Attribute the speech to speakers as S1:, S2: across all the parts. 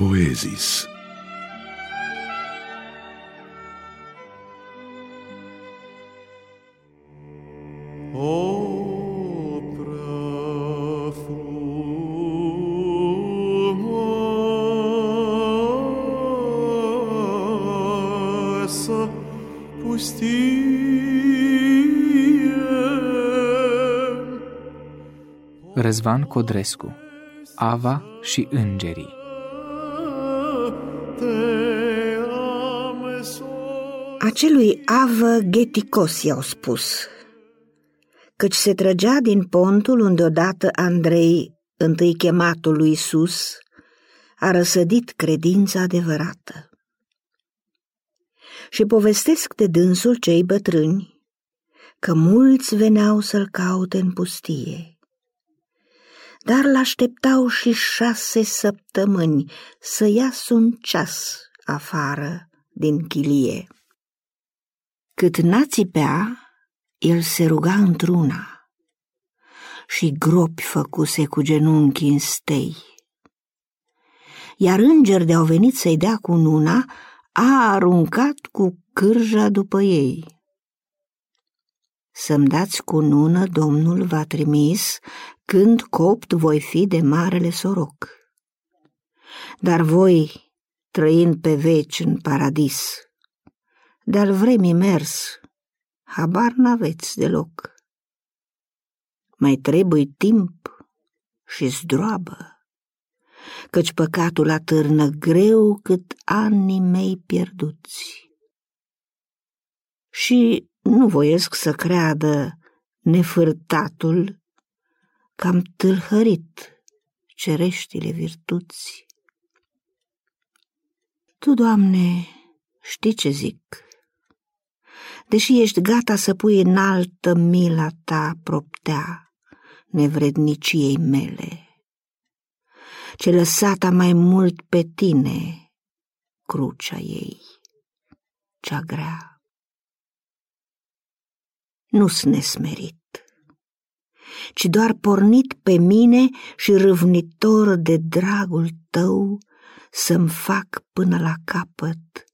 S1: poezis.
S2: O prea frumoasă pustie.
S3: Răzvan Codrescu Ava și Îngerii
S2: Te am so-
S4: Acelui avă gheticos i-au spus, căci se trăgea din pontul unde odată Andrei, întâi chematul lui Isus, a răsădit credința adevărată. Și povestesc de dânsul cei bătrâni, că mulți veneau să-l caute în pustie, dar l-așteptau și șase săptămâni să iasă un ceas afară din chilie. Cât n-a țipea, el se ruga într-una și gropi făcuse cu genunchi în stei. Iar îngeri de-au venit să-i dea cu nuna, a aruncat cu cârja după ei. Să-mi dați cu nună, Domnul v-a trimis, când copt voi fi de marele soroc. Dar voi, trăind pe veci în paradis, de-al vremii mers, habar n-aveți deloc. Mai trebuie timp și zdroabă, căci păcatul atârnă greu cât anii mei pierduți. Și nu voiesc să creadă nefârtatul că am tâlhărit cereștile virtuți. Tu, Doamne, știi ce zic? Deși ești gata să pui în altă mila ta proptea nevredniciei mele, ce lăsata mai mult pe tine crucea ei, cea grea. Nu-s nesmerit, ci doar pornit pe mine și râvnitor de dragul tău să-mi fac până la capăt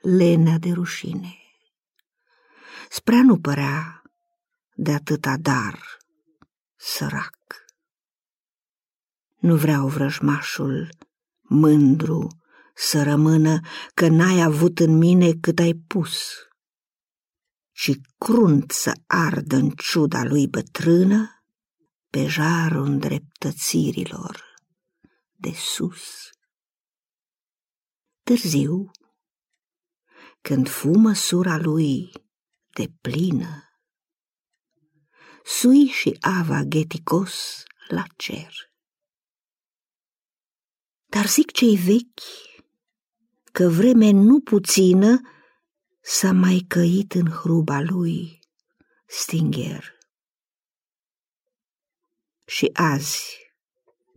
S4: lenea de rușine. Spre a nu părea de atâta dar sărac. Nu vreau vrăjmașul mândru să rămână că n-ai avut în mine cât ai pus, ci crunt să ardă în ciuda lui bătrână pe jarul îndreptățirilor de sus. Târziu, când fu măsura lui de plină, sui și ava gheticos la cer. Dar zic cei vechi că vreme nu puțină s-a mai căit în hruba lui Stinger. Și azi,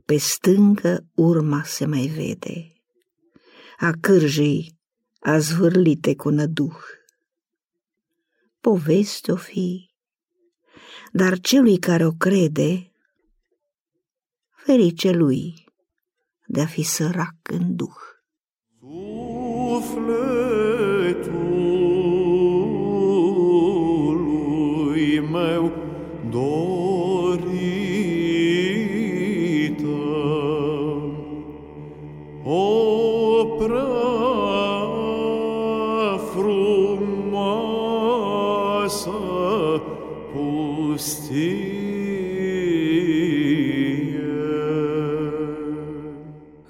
S4: pe stângă urma se mai vede, a cârjei a zvârlite cu năduh. Poveste o fi, dar celui care o crede, ferice lui de a fi sărac în duh.
S2: Sufletului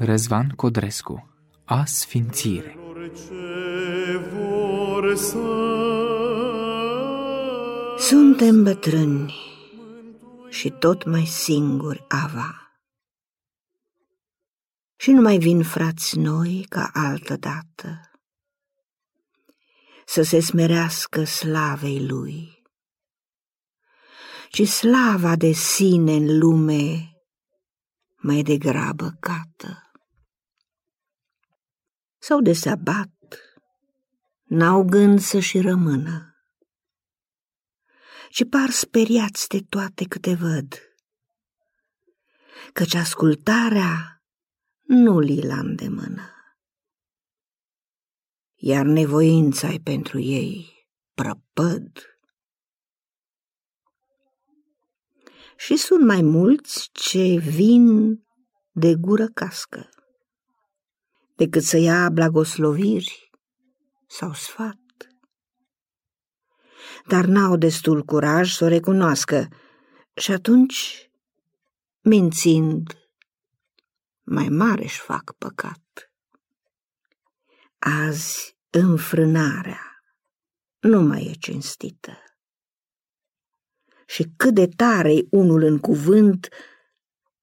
S3: Răzvan Codrescu A Sfințire
S2: Ce vor să
S4: Suntem bătrâni și tot mai singuri ava. Și nu mai vin frați noi ca altă dată să se smerească slavei lui. Ci slava de sine în lume mai degrabă cată. Sau de se abat, n-au gând să și rămână ci par speriați de toate câte văd. Căci ascultarea nu li la îndemână. Iar nevoința ai pentru ei prăpăd. Și sunt mai mulți ce vin de gură cască, decât să ia blagosloviri sau sfat. Dar n-au destul curaj să o recunoască și atunci, mințind, mai mare își fac păcat. Azi înfrânarea nu mai e cinstită. Și cât de tare unul în cuvânt,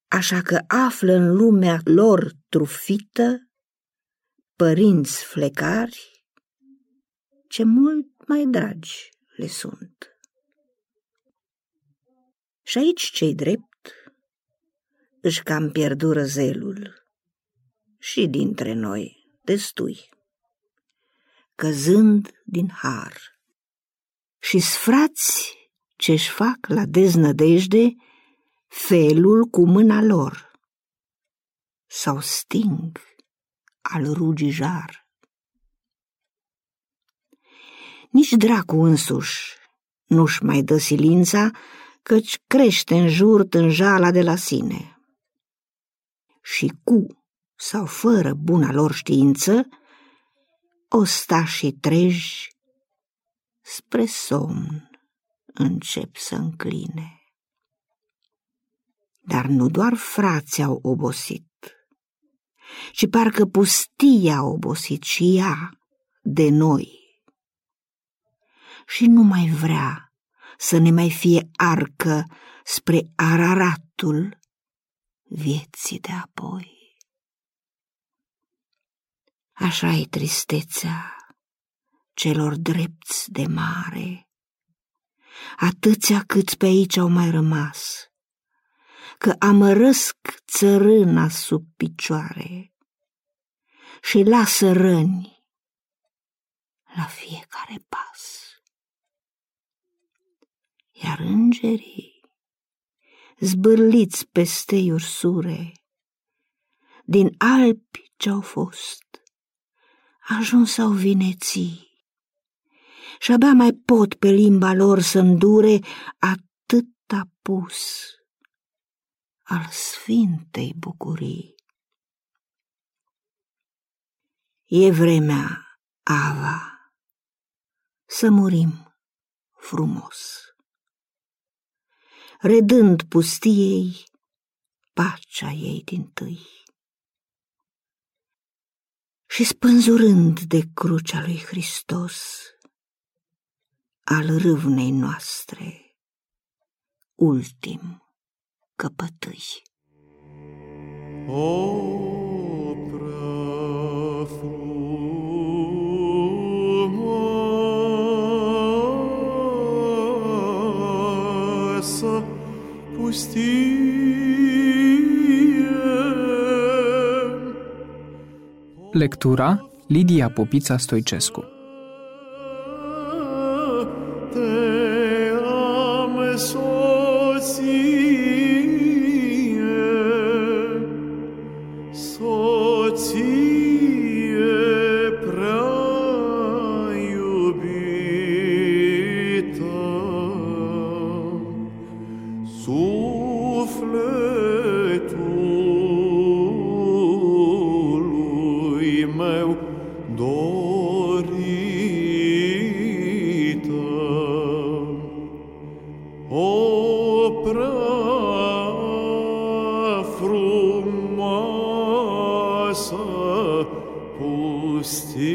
S4: așa că află în lumea lor trufită părinți flecari, ce mult mai dragi le sunt. Și aici cei drept își cam pierdură zelul și dintre noi destui, căzând din har. și sfrați ce-și fac la deznădejde felul cu mâna lor sau sting al rugii jar. Nici dracu însuși nu-și mai dă silința, căci crește în jur tânjala de la sine. Și cu sau fără buna lor știință, o sta și treji spre somn încep să încline. Dar nu doar frații au obosit, ci parcă pustia a obosit și ea de noi. Și nu mai vrea să ne mai fie arcă spre araratul vieții de apoi. Așa e tristețea celor drepți de mare, atâția câți pe aici au mai rămas, că amărăsc țărâna sub picioare și lasă răni la fiecare pas. Iar îngerii, zbârliți peste ursure, din alpi ce-au fost, ajuns au vineții și abia mai pot pe limba lor să îndure atât apus al sfintei bucurii. E vremea, Ava, să murim frumos, redând pustiei pacea ei din tâi și spânzurând de crucea lui Hristos al râvnei noastre, ultim căpătâi.
S2: O frumoasă pustie.
S3: Lectura Lidia Popița Stoicescu Sufletului meu dorită, O prea frumoasă pustie,